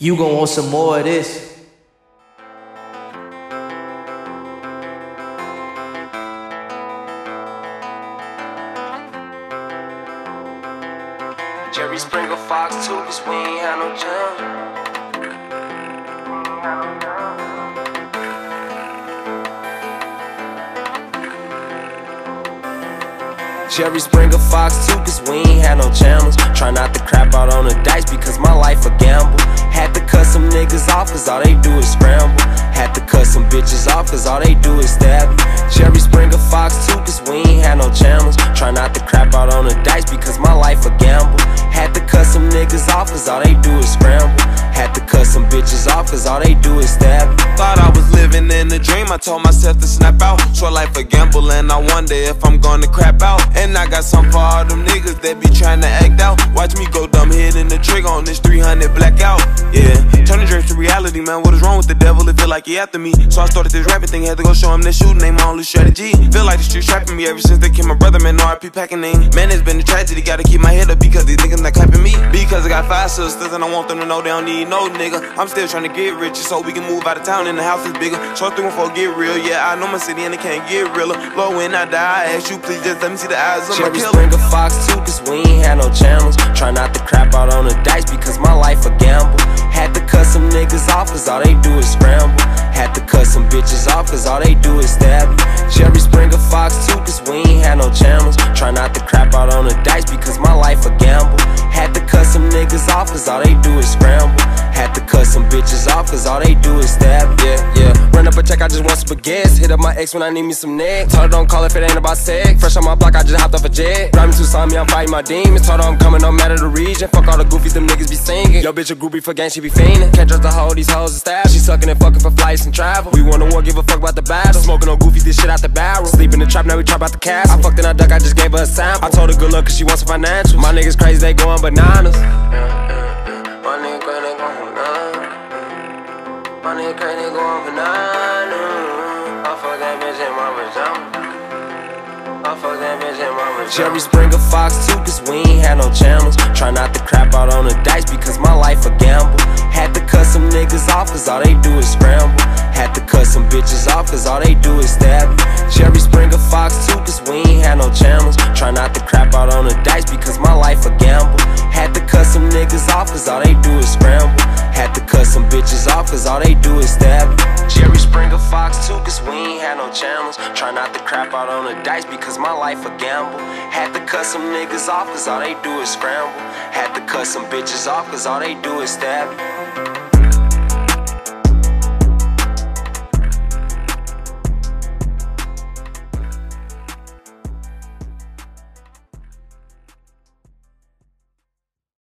You gon' want some more of this. Jerry Springer Fox too, cause we ain't had no jam. Jerry Springer Fox too, cause we ain't had no channels. Try not to crap out on the dice because my life a gamble. Niggas off cause all they do is scramble. Had to cut some bitches off cause all they do is stab you. Jerry Springer Fox too, cause we ain't had no channels. Try not to crap out on the dice because my life a gamble. Had to cut some niggas off cause all they do is scramble. Had to cut some bitches off cause all they do is stab you. Thought I was living in a dream, I told myself to snap out. Short life a gamble, and I wonder if I'm gonna crap out. And I got some for all them niggas that be trying to act out. Watch me go dumb, hitting the trigger on this 300 blackout. Yeah, reality, man. What is wrong with the devil? It feel like he after me. So I started this rapping thing, had to go show him that shooting ain't my only strategy. Feel like the streets trapping me ever since they came my brother, man. No RP packing name. Man, it's been a tragedy, gotta keep my head up because these niggas not clapping me. Because I got five sisters and I want them to know they don't need no nigga. I'm still trying to get richer so we can move out of town and the house is bigger. Short through four get real, yeah. I know my city and it can't get realer. Lord, when I die, I ask you please just let me see the eyes of my Jerry killer. Springer Fox too, cause we ain't had no channels. Try not to crap out on the dice because my life a gamble. Had niggas off cause all they do is scramble. Had to cut some bitches off cause all they do is stab you. Jerry Springer Fox too, cause we ain't had no channels. Try not to crap out on the dice because my life a gamble. Had to cut some niggas off cause all they do is scramble. Had to cut some bitches off cause all they do is stab. Yeah, yeah. Check, I just want some baguettes. Hit up my ex when I need me some neck. Told her don't call if it ain't about sex. Fresh on my block, I just hopped off a jet. Driving to Sami, I'm fighting my demons. Told her I'm coming, no matter the region. Fuck all the goofies, them niggas be singing. Yo, bitch, a groupie for gang, she be fiending. Can't trust the hoe, these hoes and style. She sucking and fucking for flights and travel. We want to war, give a fuck about the battle. Smoking on goofies, this shit out the barrel. Sleep in the trap, now we trap out the castle. I fucked in a duck, I just gave her a sample. I told her good luck, cause she wants some financials. My niggas crazy, they going bananas. My nigga crazy, they going bananas. My nigga crazy, they going bananas. Jerry Springer Fox too, cause we ain't had no channels. Try not to crap out on the dice because my life a gamble. Had to cut some niggas off cause all they do is scramble. Had to cut some bitches off cause all they do is stab you. Jerry Springer Fox too, cause we ain't had no channels. Try not to crap out on the dice because my life a gamble. Had to cut some niggas off cause all they do is scramble. Some bitches off cause all they do is stab. Jerry Springer Fox too, cause we ain't had no channels. Try not to crap out on the dice because my life a gamble. Had to cut some niggas off cause all they do is scramble. Had to cut some bitches off cause all they do is stab.